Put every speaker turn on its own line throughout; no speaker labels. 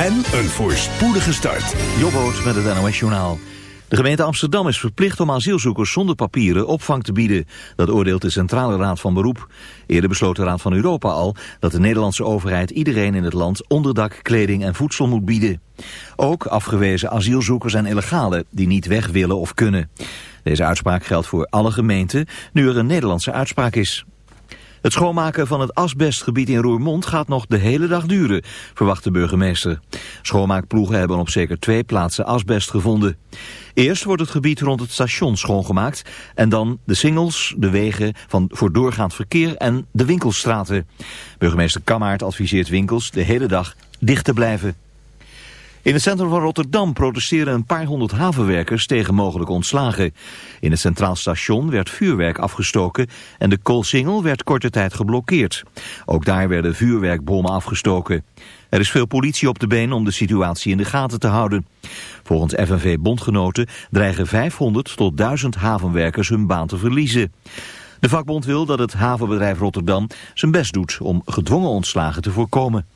en een voorspoedige start.
Jobboot met het NOS Journaal. De gemeente Amsterdam is verplicht om asielzoekers zonder papieren opvang te bieden. Dat oordeelt de Centrale Raad van Beroep. Eerder besloot de Raad van Europa al dat de Nederlandse overheid iedereen in het land onderdak, kleding en voedsel moet bieden. Ook afgewezen asielzoekers en illegalen die niet weg willen of kunnen. Deze uitspraak geldt voor alle gemeenten, nu er een Nederlandse uitspraak is. Het schoonmaken van het asbestgebied in Roermond gaat nog de hele dag duren, verwacht de burgemeester. Schoonmaakploegen hebben op zeker twee plaatsen asbest gevonden. Eerst wordt het gebied rond het station schoongemaakt en dan de singles, de wegen van voor doorgaand verkeer en de winkelstraten. Burgemeester Kammaert adviseert winkels de hele dag dicht te blijven. In het centrum van Rotterdam protesteren een paar honderd havenwerkers tegen mogelijke ontslagen. In het Centraal Station werd vuurwerk afgestoken en de Koolsingel werd korte tijd geblokkeerd. Ook daar werden vuurwerkbommen afgestoken. Er is veel politie op de been om de situatie in de gaten te houden. Volgens FNV-bondgenoten dreigen 500 tot 1000 havenwerkers hun baan te verliezen. De vakbond wil dat het havenbedrijf Rotterdam zijn best doet om gedwongen ontslagen te voorkomen.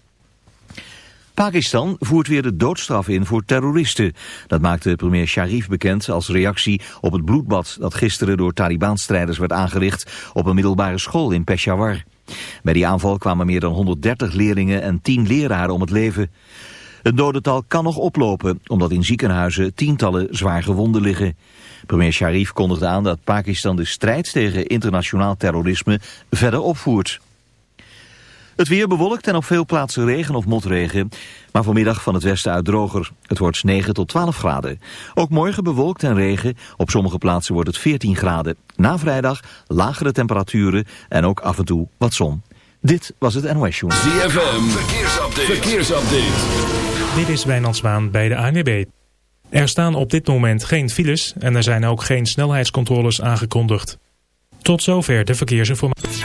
Pakistan voert weer de doodstraf in voor terroristen. Dat maakte premier Sharif bekend als reactie op het bloedbad dat gisteren door Taliban-strijders werd aangericht op een middelbare school in Peshawar. Bij die aanval kwamen meer dan 130 leerlingen en 10 leraren om het leven. Het dodental kan nog oplopen, omdat in ziekenhuizen tientallen zwaar gewonden liggen. Premier Sharif kondigde aan dat Pakistan de strijd tegen internationaal terrorisme verder opvoert. Het weer bewolkt en op veel plaatsen regen of motregen. Maar vanmiddag van het westen uit droger. Het wordt 9 tot 12 graden. Ook morgen bewolkt en regen. Op sommige plaatsen wordt het 14 graden. Na vrijdag lagere temperaturen en ook af en toe wat zon. Dit was het NOS Show.
ZFM, verkeersupdate. verkeersupdate.
Dit is Wijnand Zwaan bij de ANWB. Er staan op dit moment geen files en er zijn ook geen snelheidscontroles aangekondigd. Tot zover de verkeersinformatie.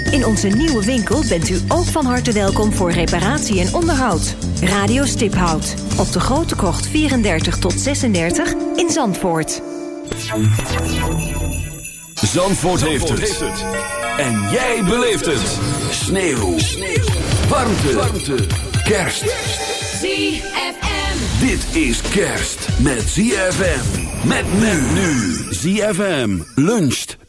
In onze nieuwe winkel bent u ook van harte welkom voor reparatie en onderhoud. Radio Stiphout op de Grote Krocht 34 tot 36 in Zandvoort.
Zandvoort, heeft, het. En jij beleeft het. Sneeuw. Warmte. Warmte. Kerst.
ZFM.
Dit is kerst met ZFM. Met men nu. ZFM luncht.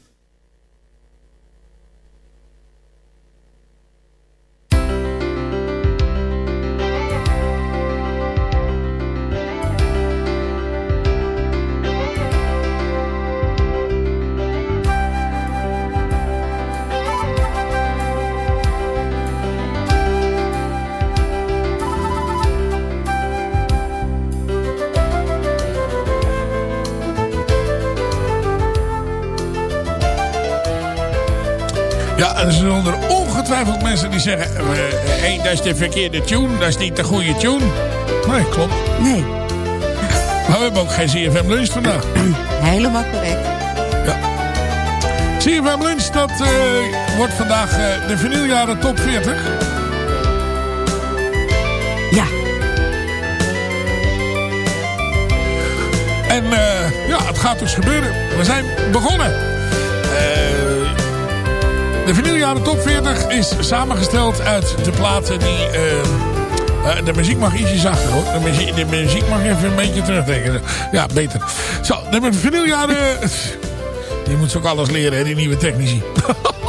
Ja, er zijn er ongetwijfeld mensen die zeggen... eh, één, dat is de verkeerde tune, dat is niet de goede tune. Nee, klopt.
Nee,
Maar we hebben ook geen CFM lunch vandaag.
helemaal correct.
CFM Lunch, dat eh, wordt vandaag eh, de vinyljaren top 40.
Ja,
En eh, ja, het gaat dus gebeuren. We zijn begonnen. Eh, de vinyljaren top 40 is samengesteld uit de platen die... eh, eh, de muziek mag ietsje zachter hoor. De muziek, de muziek mag even een beetje terugdenken. Ja, beter. Zo, de vinyljaren... Je moet ze ook alles leren, hè, die nieuwe technici.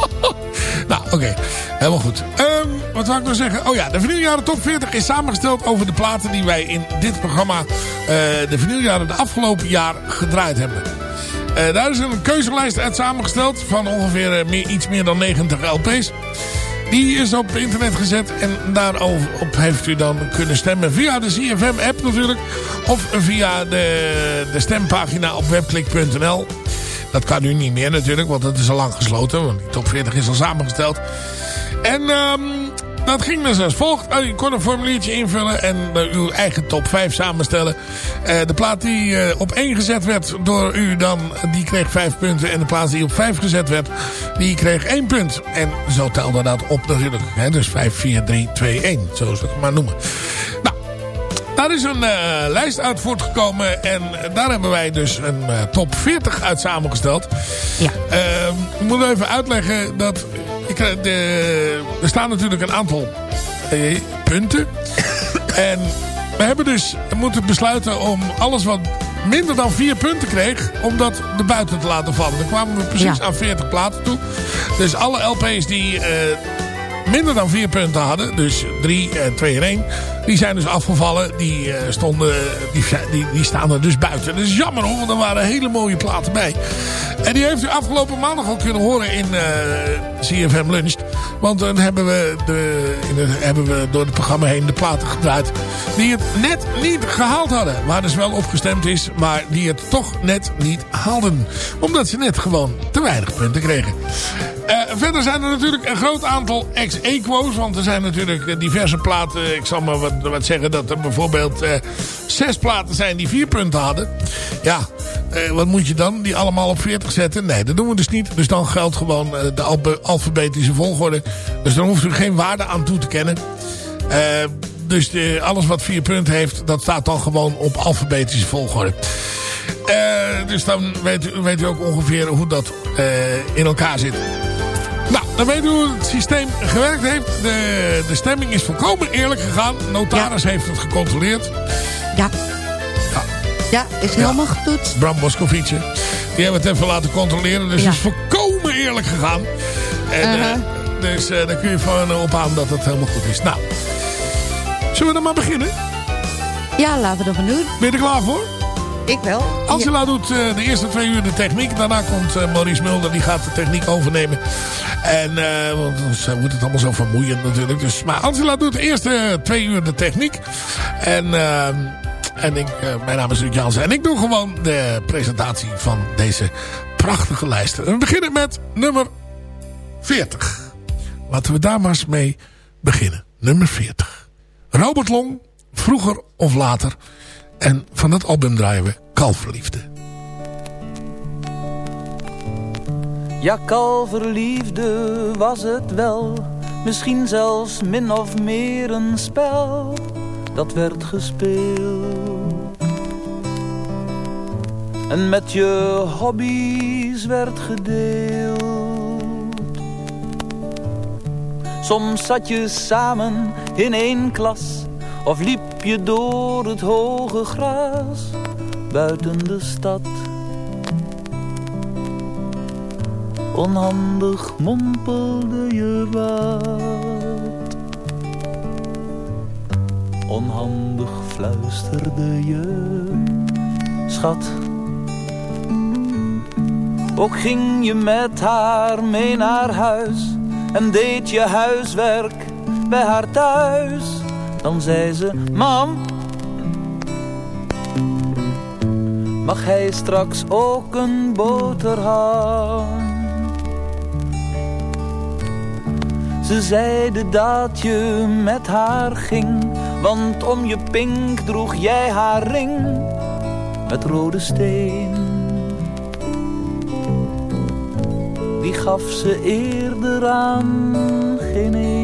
nou, oké. Helemaal goed. Ehm, wat wou ik nou zeggen? Oh ja, de vinyljaren top 40 is samengesteld over de platen die wij in dit programma... eh, de vinyljaren de afgelopen jaar gedraaid hebben. Eh, daar is een keuzelijst uit samengesteld van ongeveer eh, meer, iets meer dan 90 LP's. Die is op internet gezet en daarop heeft u dan kunnen stemmen via de CFM-app natuurlijk. Of via de, de stempagina op webklik.nl. Dat kan nu niet meer natuurlijk, want het is al lang gesloten. Want die top 40 is al samengesteld. En ehm, dat ging dus als volgt. Oh, je kon een formuliertje invullen en eh, uw eigen top 5 samenstellen. Eh, de plaat die eh, op 1 gezet werd door u dan, die kreeg 5 punten. En de plaat die op 5 gezet werd, die kreeg 1 punt. En zo telde dat op natuurlijk. Hè? Dus 5, 4, 3, 2, 1. Zo ik het maar noemen. Nou, daar is een lijst uit voortgekomen. En daar hebben wij dus een top 40 uit samengesteld.
Ja.
Ehm, ik moet even uitleggen dat... Ik, eh, de, er staan natuurlijk een aantal eh, punten. en we hebben dus moeten besluiten om alles wat minder dan 4 punten kreeg... om dat er buiten te laten vallen. Dan kwamen we precies
Ja.
aan 40 platen toe. Dus alle LP's die... eh, minder dan 4 punten hadden. Dus 3, en 2 en 1. Die zijn dus afgevallen. Die, eh, stonden, die, die, staan er dus buiten. Dat is jammer hoor, want er waren hele mooie platen bij. En die heeft u afgelopen maandag al kunnen horen in eh, CFM Lunch. Want dan hebben we, de, het, hebben we door het programma heen de platen gedraaid. Die het net niet gehaald hadden. Waar dus wel opgestemd is. Maar die het toch net niet haalden. Omdat ze net gewoon te weinig punten kregen. Eh, verder zijn er natuurlijk een groot aantal ex-equo's. Want er zijn natuurlijk eh, diverse platen. Ik zal maar wat, wat zeggen dat er bijvoorbeeld eh, zes platen zijn die vier punten hadden. Ja, wat moet je dan? Die allemaal op 40 zetten? Nee, dat doen we dus niet. Dus dan geldt gewoon de alfabetische volgorde. Dus dan hoeft u geen waarde aan toe te kennen. Dus alles wat vier punten heeft, dat staat dan gewoon op alfabetische volgorde. Dus dan weet u, weet u ook ongeveer hoe dat in elkaar zit. U hoe het systeem gewerkt heeft. De, de stemming is volkomen eerlijk gegaan. Notaris heeft het gecontroleerd.
ja. Ja, is helemaal getoetst.
Bram Moscovici. Die hebben het even laten controleren. Dus
Ja.
het is volkomen eerlijk gegaan. En, eh,
Uh-huh.
dus eh, daar kun je van eh, op aan dat het helemaal goed is. Nou, zullen we dan maar beginnen?
Ja, laten we dat maar doen.
Ben je er klaar voor?
Ik wel.
Angela doet eh, de eerste twee uur de techniek. Daarna komt eh, Maurice Mulder. Die gaat de techniek overnemen. En, eh, want eh, wordt het allemaal zo vermoeiend natuurlijk. Dus, maar Angela doet de eerste twee uur de techniek. En, en ik, mijn naam is Ruud Jansen. En ik doe gewoon de presentatie van deze prachtige lijst. En we beginnen met nummer 40. Laten we daar maar eens mee beginnen. Nummer 40. Robert Long, vroeger of later. En van dat album draaien we Kalverliefde.
Ja, kalverliefde was het wel, misschien zelfs min of meer een spel dat werd gespeeld. En met je hobby's werd gedeeld. Soms zat je samen in één klas of liep je door het hoge gras buiten de stad. Onhandig mompelde je wat. Onhandig fluisterde je, schat. Ook ging je met haar mee naar huis en deed je huiswerk bij haar thuis. Dan zei ze, mam, mag hij straks ook een boterham? Ze zeiden dat je met haar ging, want om je pink droeg jij haar ring met rode steen. die gaf ze eerder aan geen een.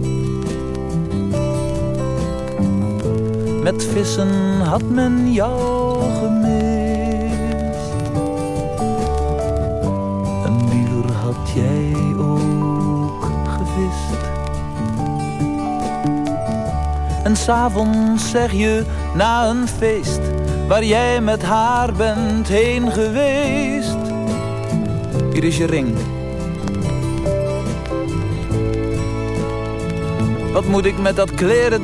Met vissen had men jou gemist. Een muur had jij ook gevist. En s'avonds zeg je na een feest waar jij met haar bent heen geweest. Hier is je ring. Wat moet ik met dat kleren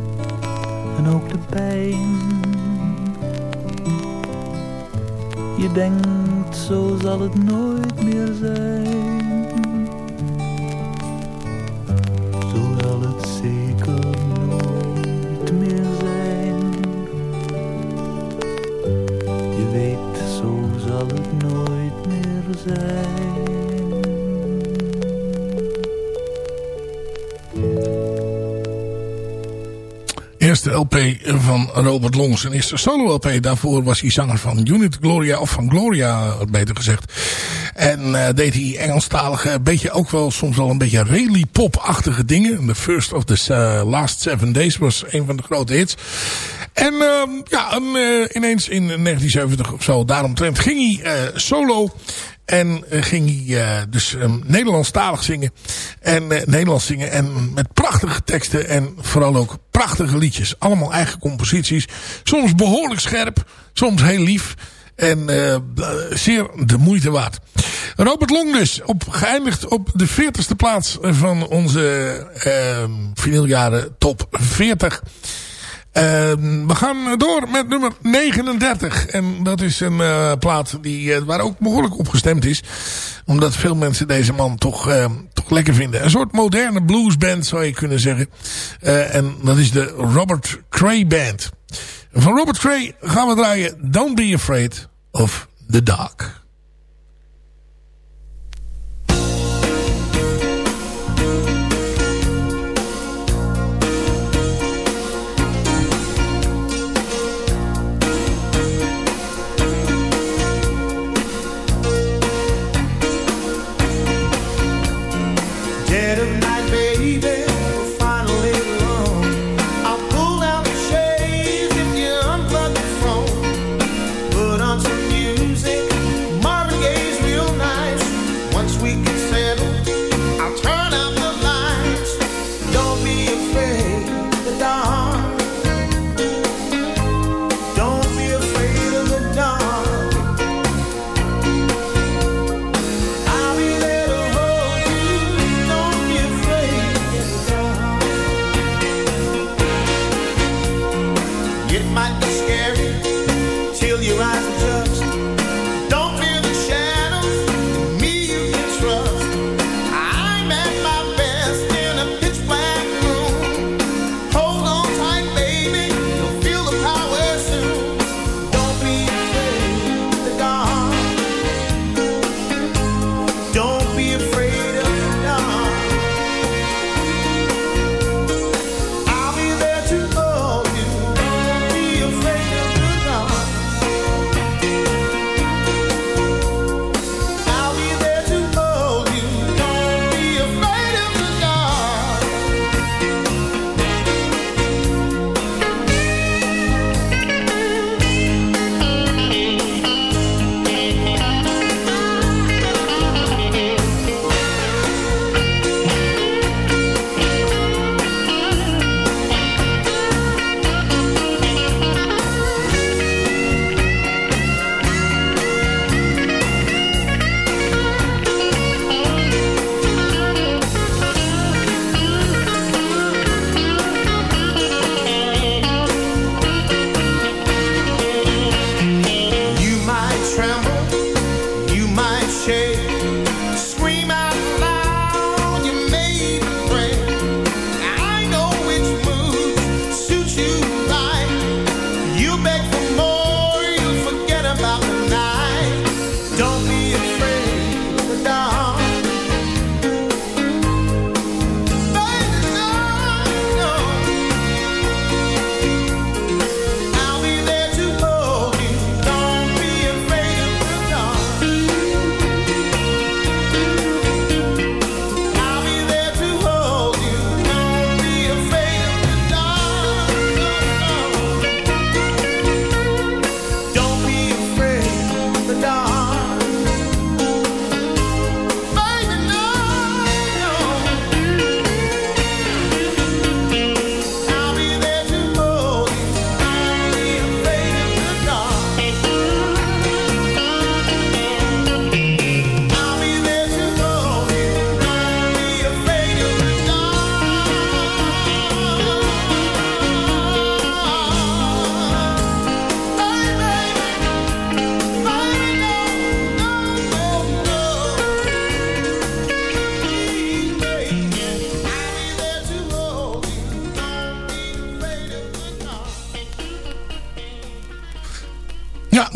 En ook de pijn. Je denkt, zo zal het nooit meer zijn. Zo zal het zeker nooit meer zijn. Je weet, zo zal het nooit meer zijn.
LP van Robert Long. Zijn eerste solo LP. Daarvoor was hij zanger van Unit Gloria. Of van Gloria, beter gezegd. En uh, deed hij Engelstalige, beetje ook wel soms wel een beetje really pop-achtige dingen. The First of the uh, Last Seven Days was een van de grote hits. En uh, ja, en, uh, ineens in 1970 of zo, daaromtrent ging hij solo. En uh, ging hij uh, dus um, Nederlandstalig zingen. En uh, Nederlands zingen. En met prachtige teksten. En vooral ook prachtige liedjes. Allemaal eigen composities. Soms behoorlijk scherp. Soms heel lief. En zeer de moeite waard. Robert Long dus. Op, geëindigd op de 40ste plaats van onze uh, top 40. Uh, we gaan door met nummer 39. En dat is een uh, plaat die, uh, waar ook behoorlijk op gestemd is. Omdat veel mensen deze man toch, toch lekker vinden. Een soort moderne bluesband zou je kunnen zeggen. en dat is de Robert Cray Band. Van Robert Cray gaan we draaien Don't Be Afraid of the Dark.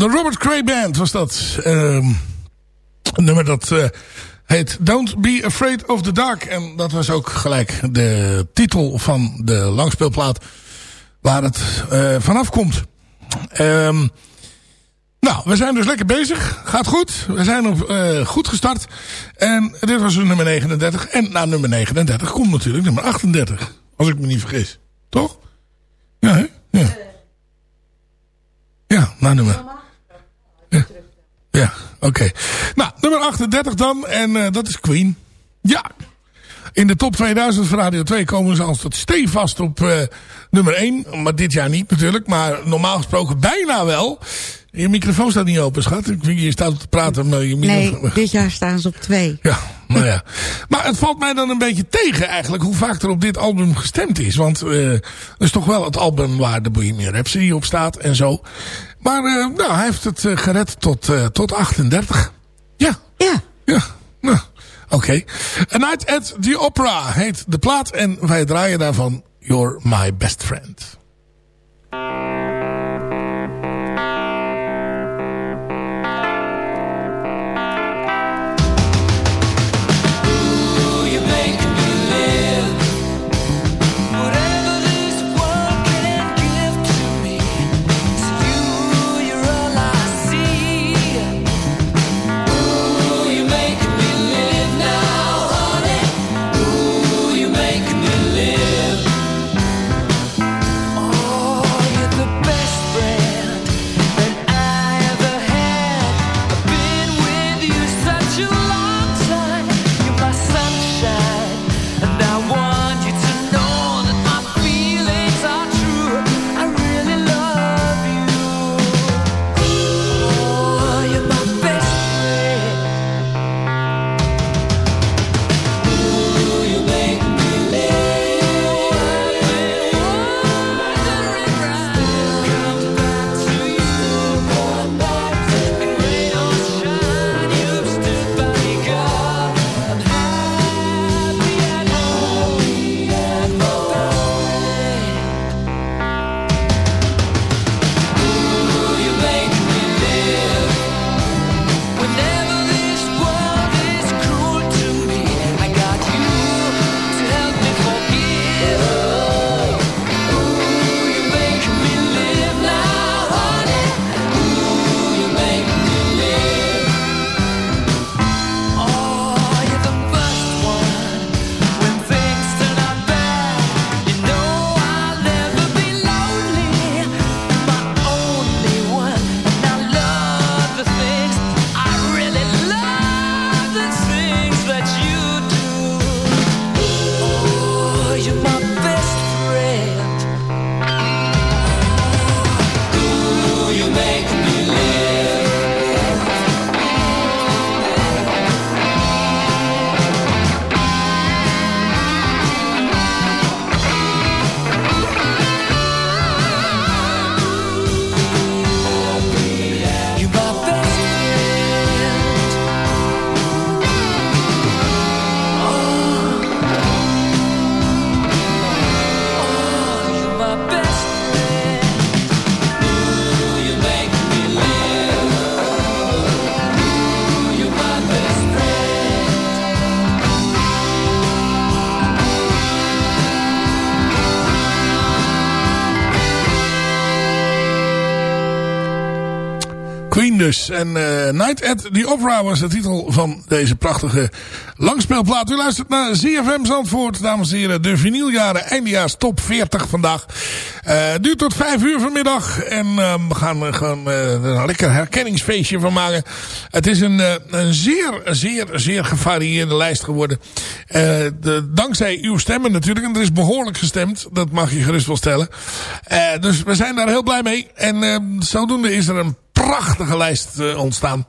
De Robert Cray Band was dat. Ehm, een nummer dat eh, heet Don't Be Afraid of the Dark. En dat was ook gelijk de titel van de langspeelplaat waar het eh, vanaf komt. Ehm, nou, we zijn dus lekker bezig. Gaat goed. We zijn op, eh, goed gestart. En dit was dus nummer 39. En na nummer 39 komt natuurlijk nummer 38. Als ik me niet vergis. Toch? Ja, hè? Ja. Ja, na nummer. Ja, ja oké. Nou, nummer 38 dan. En eh, dat is Queen. Ja. In de top 2000 van Radio 2 komen ze als tot stevast op eh, nummer 1. Maar dit jaar niet natuurlijk. Maar normaal gesproken bijna wel. Je microfoon staat niet open, schat. Ik vind Je staat te praten, maar je microfoon...
Nee, dit jaar staan ze op twee.
Ja, nou ja. Maar het valt mij dan een beetje tegen eigenlijk hoe vaak er op dit album gestemd is. Want eh dat is toch wel het album waar de Bohemian Rhapsody op staat en zo. Maar eh, nou, hij heeft het eh, gered tot, eh, tot 38. Ja.
Ja.
Ja. Nou, oké. A Night at the Opera heet de plaat. En wij draaien daarvan You're My Best Friend. Dus. En eh, Night at the Opera was de titel van deze prachtige langspeelplaat. U luistert naar ZFM Zandvoort, dames en heren. De vinyljaren eindejaars top 40 vandaag. Eh duurt tot 5 uur vanmiddag. En eh, we gaan gewoon eh, een lekker herkenningsfeestje van maken. Het is een, een zeer, zeer, zeer gevarieerde lijst geworden. De, dankzij uw stemmen natuurlijk. En er is behoorlijk gestemd. Dat mag je gerust wel stellen. Dus we zijn daar heel blij mee. En eh, zodoende is er een prachtige lijst uh, ontstaan.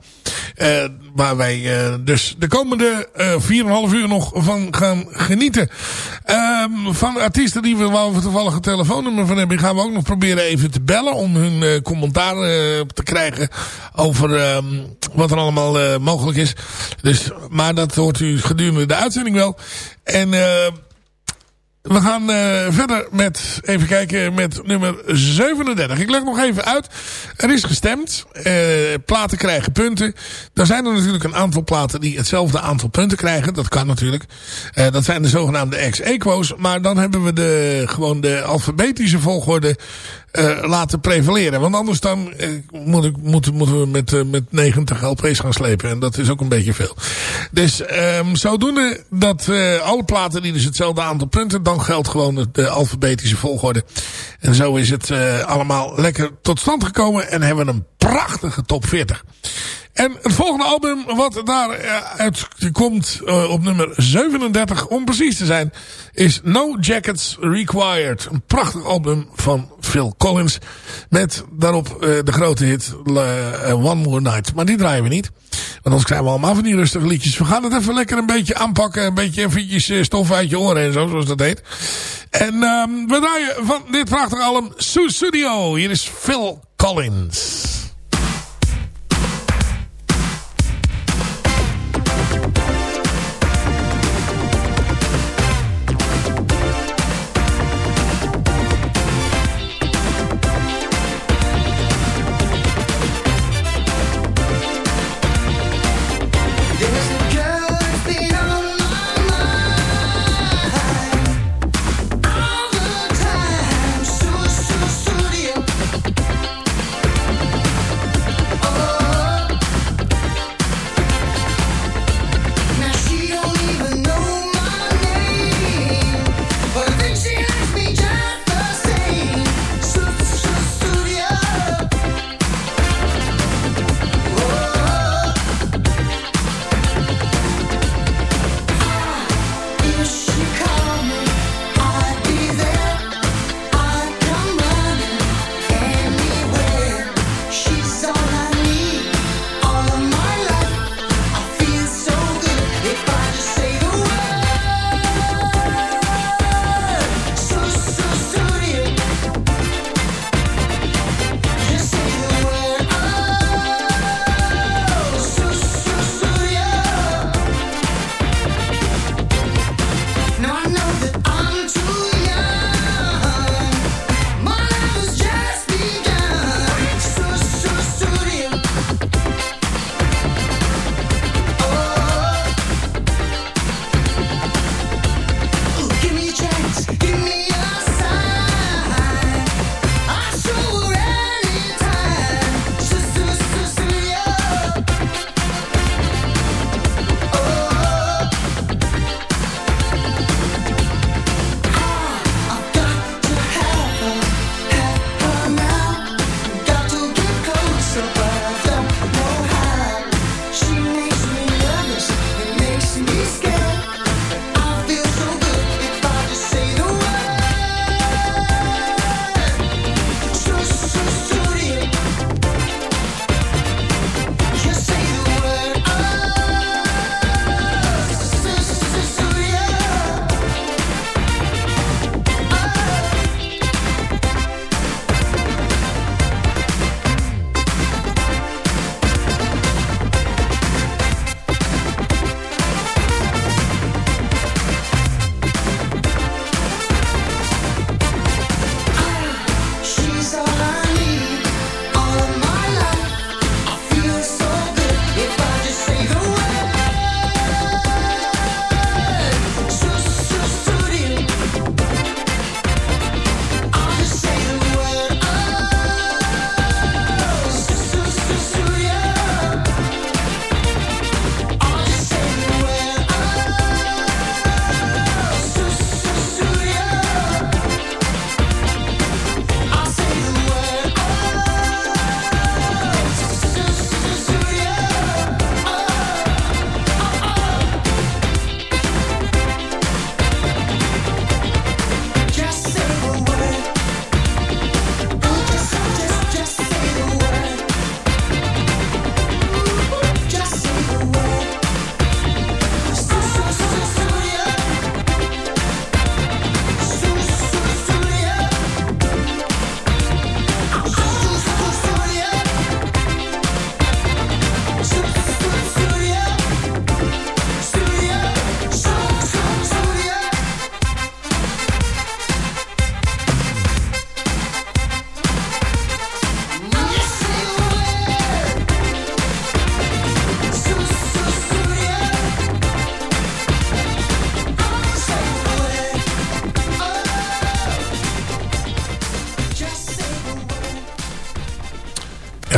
Uh, waar wij uh, dus de komende uh, 4,5 uur nog van gaan genieten. Um, van artiesten die we, waar we toevallig een telefoonnummer van hebben... gaan we ook nog proberen even te bellen... om hun commentaar te krijgen over um, wat er allemaal mogelijk is. Dus, maar dat hoort u gedurende de uitzending wel. En... We gaan eh, verder met, even kijken, met nummer 37. Ik leg nog even uit. Er is gestemd. Eh, platen krijgen punten. Er zijn er natuurlijk een aantal platen die hetzelfde aantal punten krijgen. Dat kan natuurlijk. Eh, dat zijn de zogenaamde ex-equo's. Maar dan hebben we de, gewoon de alfabetische volgorde eh, laten prevaleren. Want anders dan eh, moet ik, moet, moeten we met, eh, met 90 LP's gaan slepen. En dat is ook een beetje veel. Dus ehm zodoende dat alle platen die dus hetzelfde aantal punten... dan geldt gewoon de, alfabetische volgorde. En zo is het allemaal lekker tot stand gekomen. En hebben we een prachtige top 40. En het volgende album wat daaruit komt uh, op nummer 37 om precies te zijn is No Jackets Required. Een prachtig album van Phil Collins met daarop uh, de grote hit One More Night. Maar die draaien we niet. Want anders krijgen we allemaal van die rustige liedjes. We gaan het even lekker een beetje aanpakken. Een beetje eventjes stof uit je oren en zo zoals dat heet. En um, we draaien van dit prachtige album Studio. Hier is Phil Collins.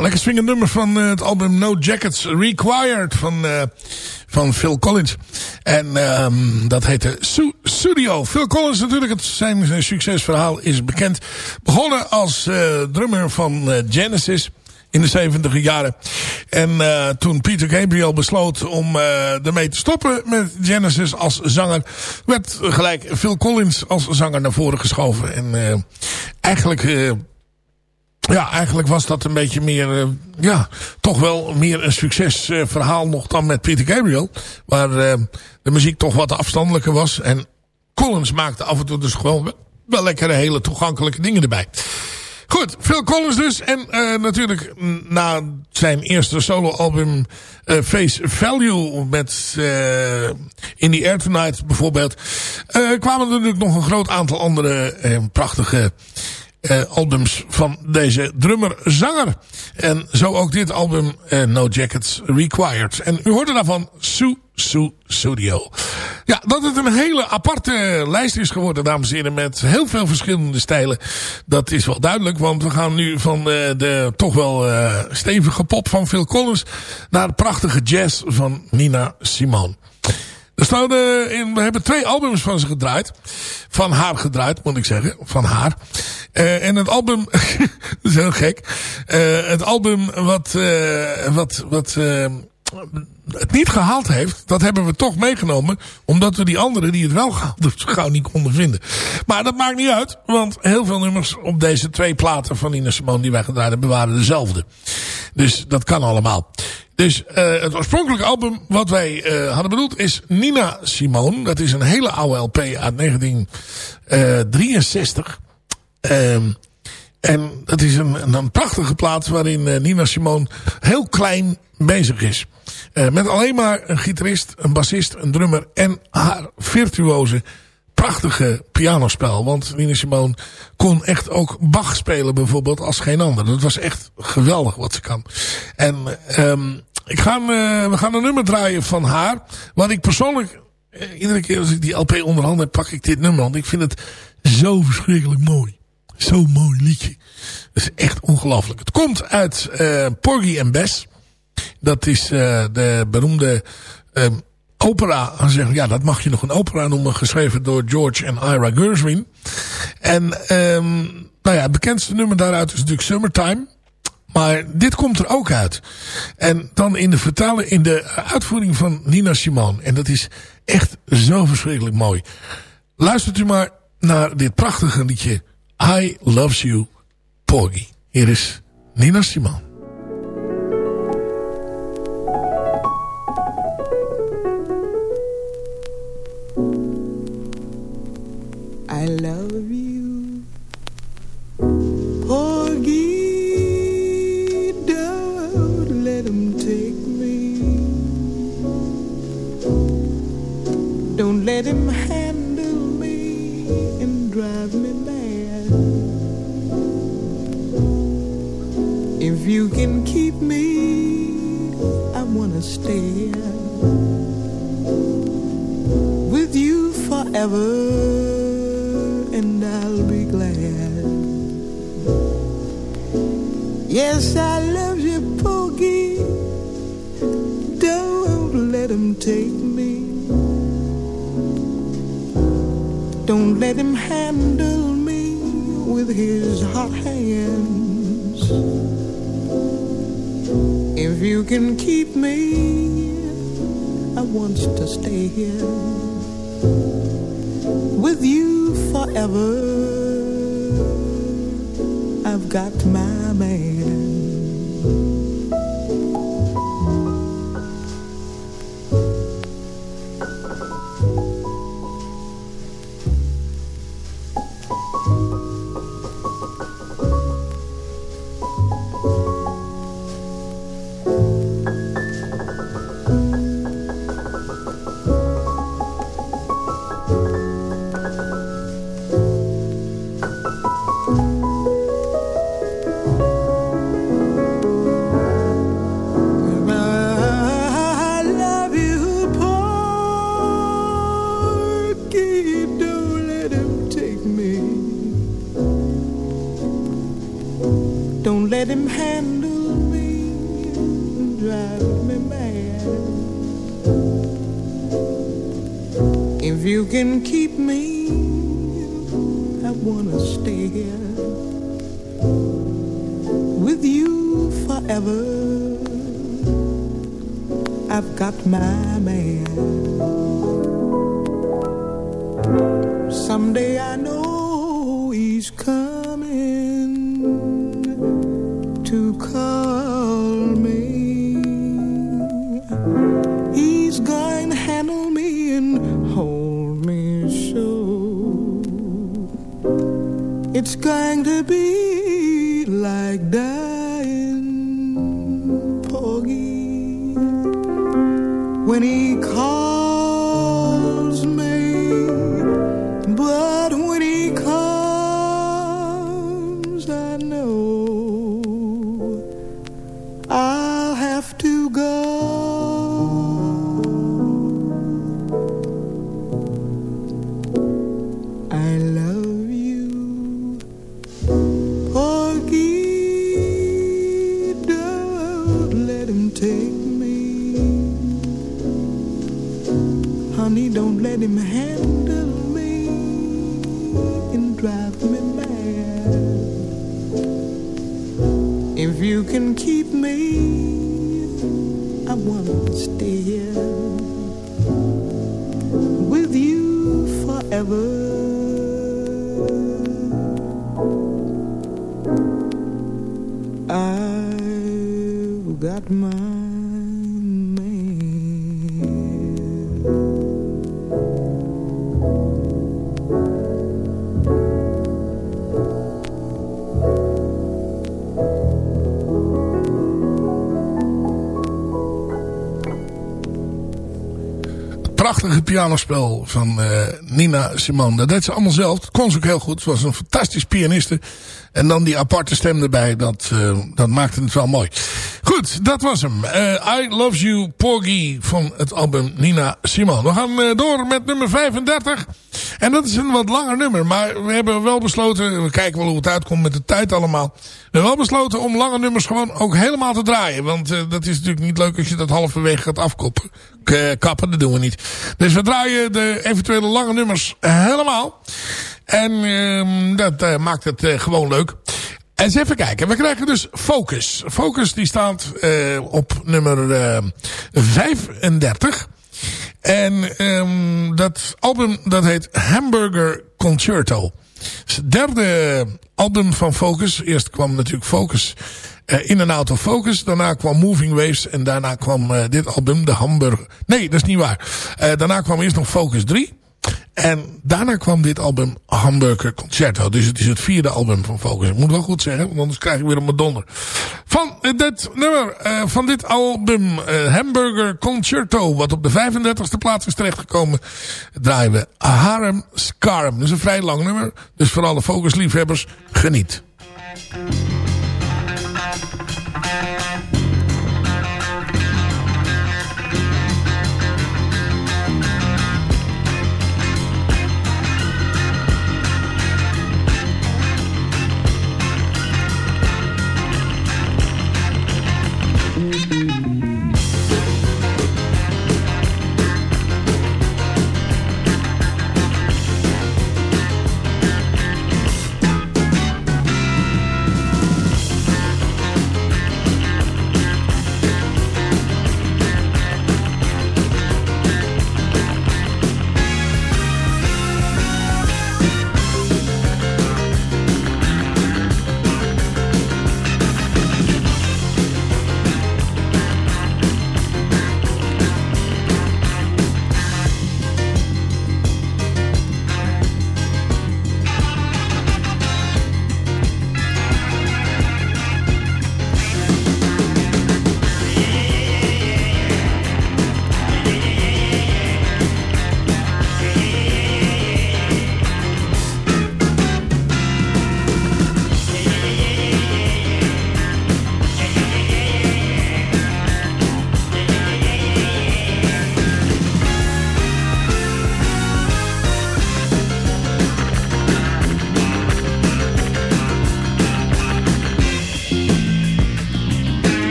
Ja, lekker swingend nummer van eh, het album No Jackets Required van, eh, van Phil Collins. En ehm, dat heette Studio. Phil Collins natuurlijk, het, zijn, succesverhaal is bekend. Begonnen als eh, drummer van Genesis in de 70 jaren. En eh, toen Peter Gabriel besloot om eh, ermee te stoppen met Genesis als zanger... werd gelijk Phil Collins als zanger naar voren geschoven. En eh, eigenlijk... ja, eigenlijk was dat een beetje meer, eh, ja, toch wel meer een succesverhaal nog dan met Peter Gabriel. Waar eh, de muziek toch wat afstandelijker was. En Collins maakte af en toe dus gewoon wel, lekkere, hele toegankelijke dingen erbij. Goed, Phil Collins dus. En eh, natuurlijk mm, na zijn eerste soloalbum eh, Face Value met eh, In the Air Tonight bijvoorbeeld... kwamen er natuurlijk nog een groot aantal andere prachtige eh, albums van deze drummer-zanger. En zo ook dit album eh, No Jackets Required. En u hoorde daarvan Su Su Studio. Ja, dat het een hele aparte lijst is geworden, dames en heren, met heel veel verschillende stijlen. Dat is wel duidelijk, want we gaan nu van eh, de toch wel eh, stevige pop van Phil Collins naar de prachtige jazz van Nina Simone. Er staan, eh, in, we hebben twee albums van ze gedraaid. Van haar gedraaid, moet ik zeggen. Van haar. Eh, en het album... dat is heel gek. Eh, het album wat... wat, wat het niet gehaald heeft, dat hebben we toch meegenomen. Omdat we die anderen die het wel gehaald hebben, gauw niet konden vinden. Maar dat maakt niet uit. Want heel veel nummers op deze twee platen van Nina Simone die wij gedraaid hebben, waren dezelfde. Dus dat kan allemaal. Dus uh, het oorspronkelijke album wat wij uh, hadden bedoeld is Nina Simone. Dat is een hele oude LP uit 1963. Um, en dat is een, een prachtige plaat waarin Nina Simone heel klein bezig is. Uh, met alleen maar een gitarist, een bassist, een drummer en haar virtuoze prachtige pianospel. Want Nina Simone kon echt ook Bach spelen bijvoorbeeld als geen ander. Dat was echt geweldig wat ze kan. En um, ik ga, uh, we gaan een nummer draaien van haar. Wat ik persoonlijk, uh, iedere keer als ik die LP onder handen heb, pak ik dit nummer. Want ik vind het zo verschrikkelijk mooi. Zo'n mooi liedje. Dat is echt ongelooflijk. Het komt uit Porgy and Bess. Dat is uh, de beroemde um, opera. Zeggen, ja, dat mag je nog een opera noemen. Geschreven door George en Ira Gershwin. En um, nou ja, het bekendste nummer daaruit is natuurlijk Summertime. Maar dit komt er ook uit. En dan in de vertalen, in de uitvoering van Nina Simone. En dat is echt zo verschrikkelijk mooi. Luistert u maar naar dit prachtige liedje. I Loves You, Porgy. Hier is Nina Simone.
Drive me mad. If you can keep me, I wanna stay here with you forever.
Pianospel van eh, Nina Simone. Dat deed ze allemaal zelf. Dat kon ze ook heel goed. Ze was een fantastisch pianiste. En dan die aparte stem erbij. Dat, eh, dat maakte het wel mooi. Goed, dat was hem. Eh, I Love You Porgy van het album Nina Simone. We gaan eh, door met nummer 35. En dat is een wat langer nummer. Maar we hebben wel besloten... We kijken wel hoe het uitkomt met de tijd allemaal. We hebben wel besloten om lange nummers gewoon ook helemaal te draaien. Want dat is natuurlijk niet leuk als je dat halverwege gaat afkoppen. Kappen, dat doen we niet. Dus we draaien de eventuele lange nummers helemaal. En ehm, dat eh, maakt het eh, gewoon leuk. Eens even kijken. We krijgen dus Focus. Focus die staat eh, op nummer eh, 35. En ehm, dat album dat heet Hamburger Concerto. Het derde album van Focus. Eerst kwam natuurlijk Focus In and Out of Focus. Daarna kwam Moving Waves. En daarna kwam dit album, de Hamburger... Nee, dat is niet waar. Daarna kwam eerst nog Focus 3. En daarna kwam dit album Hamburger Concerto. Dus het is het vierde album van Focus. Ik moet wel goed zeggen, want anders krijg ik weer een madonder. Van eh, dit nummer, eh, van dit album eh, Hamburger Concerto... wat op de 35e plaats is terechtgekomen... draaien we Harem Scarm. Dat is een vrij lang nummer. Dus voor alle Focus liefhebbers, geniet.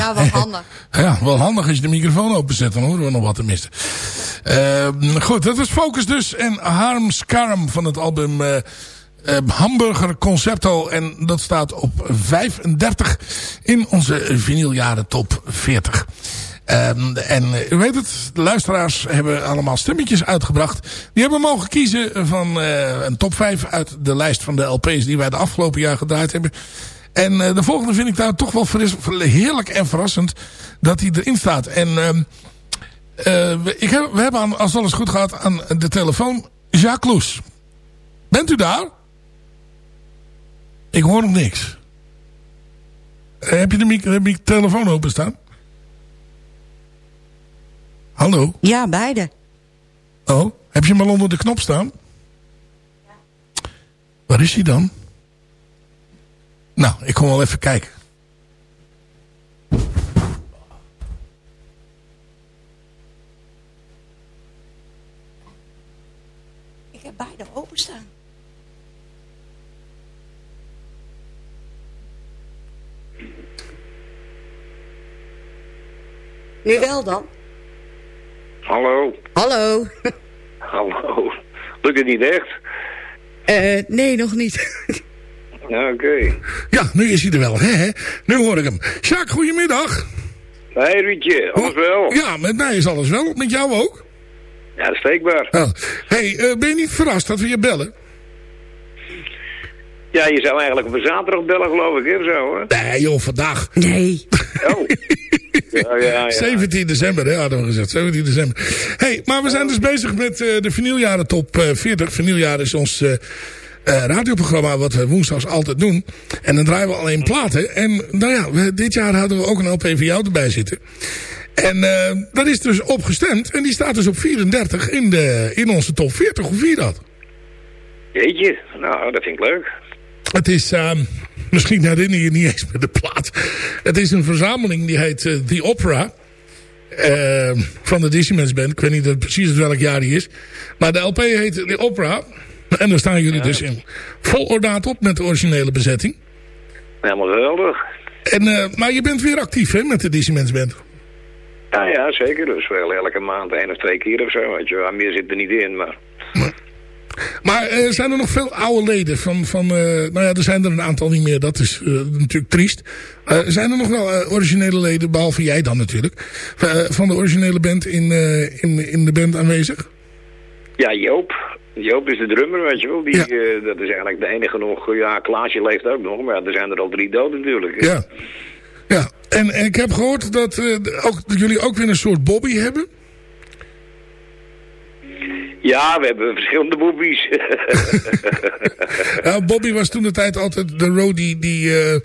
Ja, wel handig.
Ja, wel handig als je de microfoon openzet. Dan horen we nog wat tenminste. Uh, goed, dat was Focus dus. En Harm Skarm van het album uh, uh, Hamburger Concepto. En dat staat op 35 in onze vinyljaren top 40. Um, en u weet het, de luisteraars hebben allemaal stemmetjes uitgebracht. Die hebben mogen kiezen van uh, een top 5 uit de lijst van de LP's die wij de afgelopen jaar gedraaid hebben. En uh, de volgende vind ik daar toch wel heerlijk en verrassend dat hij erin staat. En uh, uh, ik heb, we hebben, aan, als alles goed gaat, aan de telefoon Jacques Loes. Bent u daar? Ik hoor nog niks. heb je de, mic de mic telefoon openstaan? Hallo?
Ja, beide.
Oh, heb je hem al onder de knop staan? Waar is hij dan? Nou, ik kom wel even kijken.
Ik heb beide openstaan. Nu wel dan?
Hallo.
Hallo.
Hallo. Lukt het niet echt?
Uh, nee, nog niet.
Ja, oké. Okay.
Ja, nu is hij er wel, hè, hè? Nu hoor ik hem. Sjaak, goedemiddag.
Hey Rietje, alles wel?
Ja, met mij is alles wel. Met jou ook?
Ja, steekbaar.
Oh. hey, uh, ben je niet verrast dat we je bellen?
Ja, je zou eigenlijk op een zaterdag bellen, geloof ik, hè, zo, hè?
Nee, joh, vandaag.
Nee.
Oh. Ja, ja, ja.
17 december, hè, hadden we gezegd. 17 december. hey, maar we zijn dus bezig met uh, de vinyljaren top uh, 40. Vinyljaren is ons uh, radioprogramma wat we woensdags altijd doen. En dan draaien we alleen platen. En nou ja, we, dit jaar hadden we ook een LP van jou erbij zitten. En dat is dus opgestemd. En die staat dus op 34 in, de, in onze top 40. Hoe vier je dat?
Jeetje, nou, dat vind ik leuk.
Het is, uh, misschien herinner je je niet eens met de plaat. Het is een verzameling die heet uh, The Opera. Uh, van de Disneymans Band. Ik weet niet precies welk jaar die is. Maar de LP heet The Opera. En daar staan jullie ja. dus in vol ordaat op met de originele bezetting.
Helemaal geweldig.
En, maar je bent weer actief hè, met de Disneymans Band.
Ja, ja, zeker. Dus wel elke maand één of twee keer of zo. Weet je. Meer zit er niet in, maar...
maar maar uh, zijn er nog veel oude leden van... van uh, nou ja, er zijn er een aantal niet meer. Dat is natuurlijk triest. zijn er nog wel originele leden, behalve jij dan natuurlijk... van de originele band in, in, in de band aanwezig?
Ja, Joop. Joop is de drummer, weet je wel. Die, ja. dat is eigenlijk de enige nog... Ja, Klaasje leeft ook nog. Maar er zijn er al drie dood natuurlijk.
Ja. Ja. En, en ik heb gehoord dat ook, jullie ook weer een soort Bobby hebben...
Ja, we hebben verschillende Bobby's.
ja, Bobby was toen de tijd altijd de roadie die uh, uh,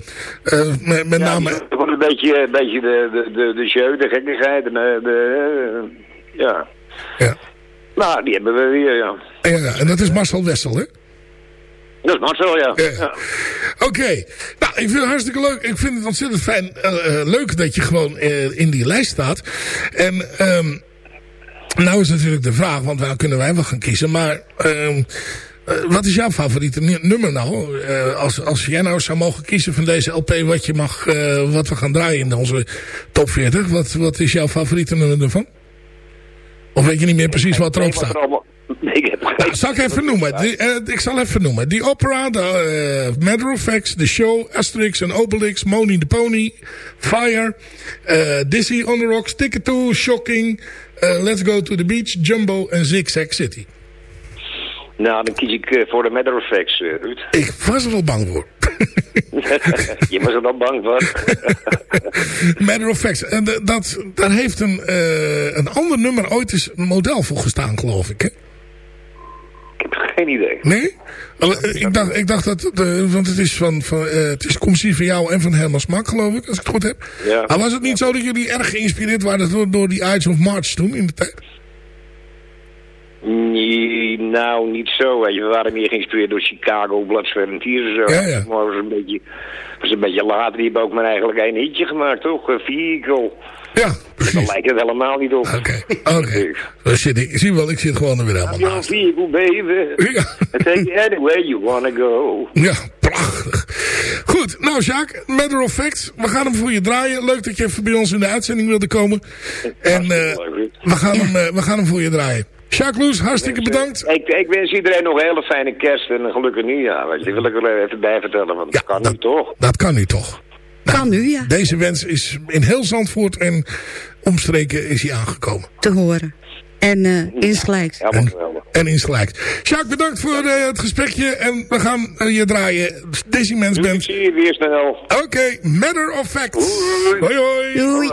met, met
ja,
name...
Ja, een beetje, een beetje de, de, de, de show, de gekkigheid. En de, de, ja.
ja.
Nou, die hebben we weer, ja.
Ja, en dat is Marcel Wessel, hè?
Dat is Marcel, ja.
ja. ja. Oké. Okay. Nou, ik vind het hartstikke leuk. Ik vind het ontzettend fijn, uh, leuk dat je gewoon in die lijst staat. En... Um, nou is natuurlijk de vraag, want waar kunnen wij wel gaan kiezen. Maar uh, wat is jouw favoriete nummer nou? Uh, als, als jij nou zou mogen kiezen van deze LP wat, je mag, wat we gaan draaien in onze top 40. Wat, wat is jouw favoriete nummer ervan? Of weet je niet meer precies wat erop staat?
Nee, ik heb
zal ik even noemen? Die, ik zal even noemen. The Opera, The Matter of Facts, The Show, Asterix en Obelix, Moni the Pony, Fire, Dizzy on the Rocks, Ticket to, Shocking... Let's Go to the Beach, Jumbo en Zigzag City.
Nou, dan kies ik voor de Matter of Facts, Ruud.
Ik was er al bang voor.
je was er dan bang voor.
Matter of Facts. En dat, daar heeft een, een ander nummer ooit eens een model voor gestaan, geloof ik, hè?
Ik heb geen idee.
Nee? Ik dacht, ik dacht dat, de, want het is van, van uh, het is commissie van jou en van Herman Smak, geloof ik, als ik het goed heb.
Ja.
Maar was het niet zo dat jullie erg geïnspireerd waren door, door die Ides of March toen in de tijd?
Nee, nou, niet zo. Weet je. We waren meer geïnspireerd door Chicago, Tears en zo.
Ja, ja.
Maar was een beetje, was een beetje later. Die hebben ook maar eigenlijk één hitje gemaakt, toch? Uh, Vehicle.
Ja,
precies. Dan lijkt het helemaal niet op.
Oké, oké. Okay. Ik zie wel, ik zit gewoon er weer helemaal
naast. Vehicle, baby.
Ja.
take you anywhere you wanna go.
Ja, Prachtig. Goed, nou Sjaak, matter of fact. We gaan hem voor je draaien. Leuk dat je even bij ons in de uitzending wilde komen. En eh, we, gaan hem, eh, we gaan hem voor je draaien. Sjaak Loes, hartstikke bedankt.
Ik, ik wens iedereen nog een hele fijne kerst en een gelukkig nieuwjaar. Weet je. Die wil ik er even bij vertellen, want dat kan nu toch.
Dat kan nu toch.
Kan nu, ja.
Deze wens is in heel Zandvoort en omstreken is hij aangekomen.
Te horen. En eh insgelijks.
En, en insgelijks. Sjaak, bedankt voor eh, het gesprekje. En we gaan eh, je draaien. Dizzy Mans Band.
Zie je weer snel.
Oké, matter of fact. Hoi hoi.
Doei.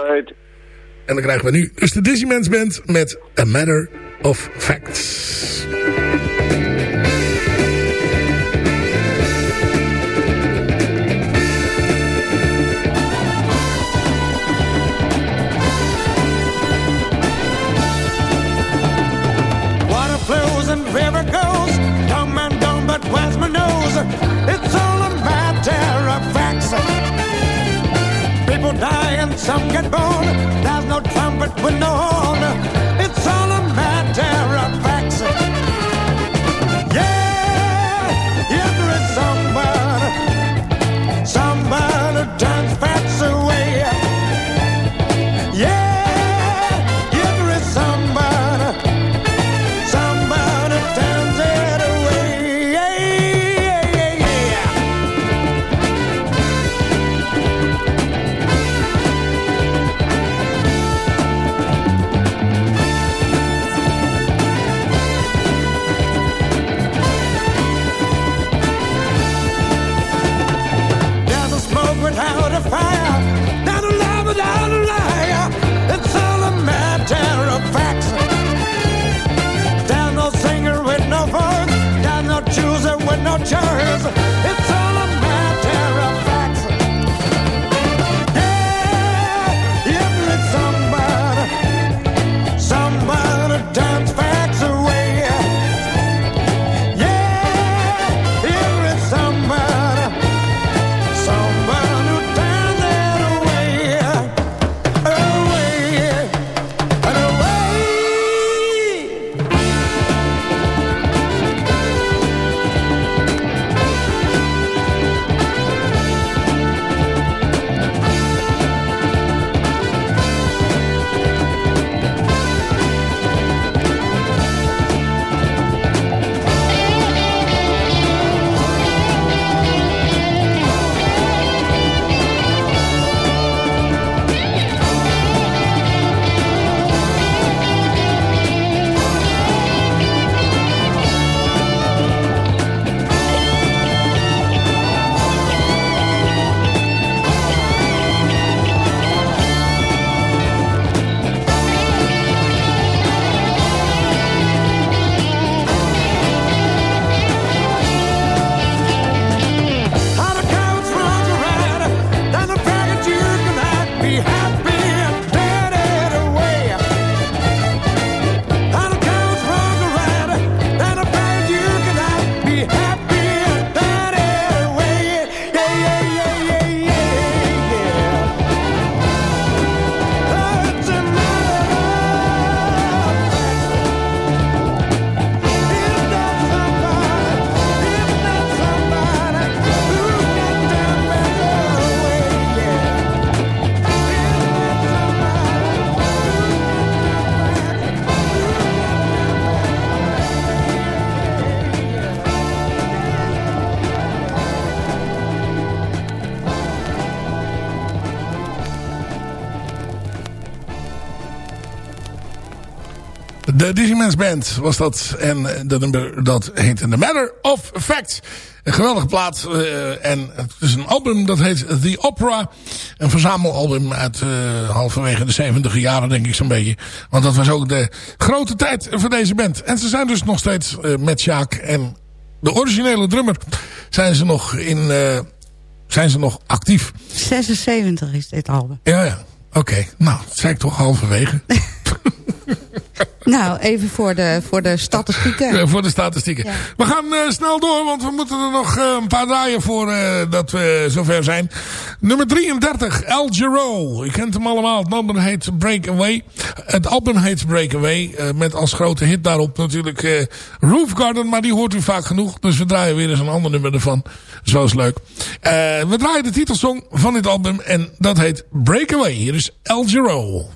En dan krijgen we nu dus de Dizzy Mans Band met A Matter of Facts.
Water flows and river goes, dumb and dumb, but where's my nose? It's all a matter of facts. People die and some get born. There's no trumpet with no horn.
De Digimans Band was dat. En eh, dat nummer dat heet The Matter of Fact. Een geweldige plaat. eh, en het is een album dat heet The Opera. Een verzamelalbum uit eh, halverwege de 70 jaren denk ik zo'n beetje. Want dat was ook de grote tijd voor deze band. En ze zijn dus nog steeds met Sjaak en de originele drummer zijn ze nog, in, zijn ze nog actief.
76 is dit album.
Ja, ja. Oké. Nou, dat zei ik toch halverwege.
Nou, even voor de, voor de statistieken.
Ja, voor de statistieken. We gaan eh, snel door, want we moeten er nog eh, een paar draaien voor eh, dat we zover zijn. Nummer 33, El Giro. Je kent hem allemaal. Het album heet Breakaway. Het album heet Breakaway. met als grote hit daarop natuurlijk Roof Garden. Maar die hoort u vaak genoeg. Dus we draaien weer eens een ander nummer ervan. Zo is leuk. We draaien de titelsong van dit album. En dat heet Breakaway. Hier is El Giro.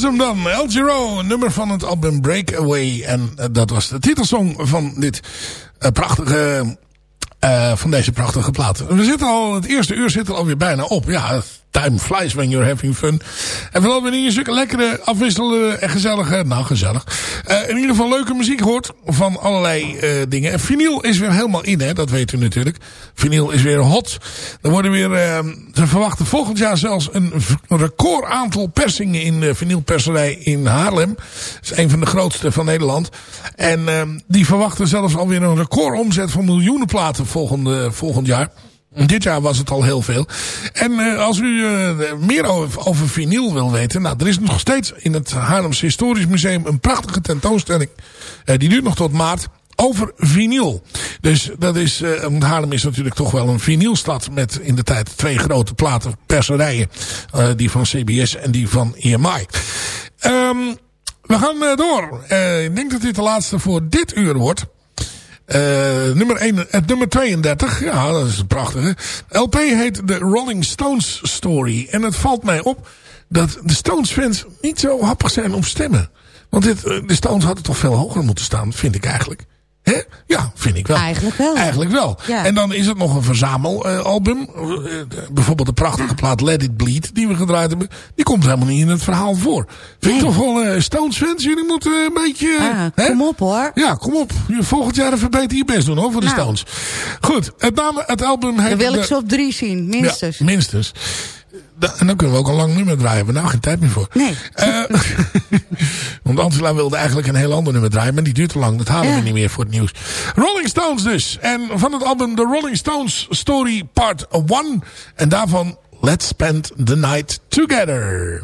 Was hem dan. El Giro, nummer van het album Breakaway. En eh, dat was de titelsong van dit eh, prachtige... eh, van deze prachtige plaat. We zitten al, het eerste uur zit er alweer bijna op. Ja,
Time flies when you're having fun. En vooral wanneer je zulke lekkere, afwisselende en gezellige, nou gezellig, eh, in ieder geval leuke muziek hoort van allerlei eh, dingen. En vinyl is weer helemaal in, hè, dat weet u natuurlijk. Vinyl is weer hot. Er worden weer, eh, ze verwachten volgend jaar zelfs een record aantal persingen in de vinylperserij in Haarlem. Dat is een van de grootste van Nederland. En eh, die verwachten zelfs alweer een record omzet van miljoenen platen volgende, volgend jaar. Dit jaar was het al heel veel. En eh, als u eh, meer over, over vinyl wil weten. Nou, er is nog steeds in het Haarlems Historisch Museum een prachtige tentoonstelling. Eh, die duurt nog tot maart. Over vinyl. Dus dat is, Haarlem is natuurlijk toch wel een vinylstad. Met in de tijd twee grote platenperserijen. die van CBS en die van EMI. Ehm, we gaan door. Ik denk dat dit de laatste voor dit uur wordt. Eh, nummer, 1, eh, nummer 32, ja, dat is een prachtige. LP heet The Rolling Stones Story. En het valt mij op dat de Stones fans niet zo happig zijn om stemmen. Want dit, eh, de Stones hadden toch veel hoger moeten staan, vind ik eigenlijk. Hè? Ja, vind ik wel.
Eigenlijk wel.
Eigenlijk wel.
Ja.
En dan is het nog een verzamelalbum. bijvoorbeeld de prachtige plaat Let It Bleed die we gedraaid hebben. Die komt helemaal niet in het verhaal voor. Vind ik toch wel eh, Stones fans. Jullie moeten een beetje...
Ah,
hè?
kom op hoor.
Ja, kom op. Volgend jaar even beter je best doen hoor, voor de
Nou.
Stones. Goed, het, naam, het album heet...
Dan wil ik ze op drie zien, minstens.
Ja, minstens. En dan kunnen we ook een lang nummer draaien. We hebben nou geen tijd meer voor.
Nee.
Eh, want Angela wilde eigenlijk een heel ander nummer draaien. Maar die duurt te lang. Dat halen we niet meer voor het nieuws. Rolling Stones dus. En van het album The Rolling Stones Story Part 1. En daarvan Let's Spend the Night Together.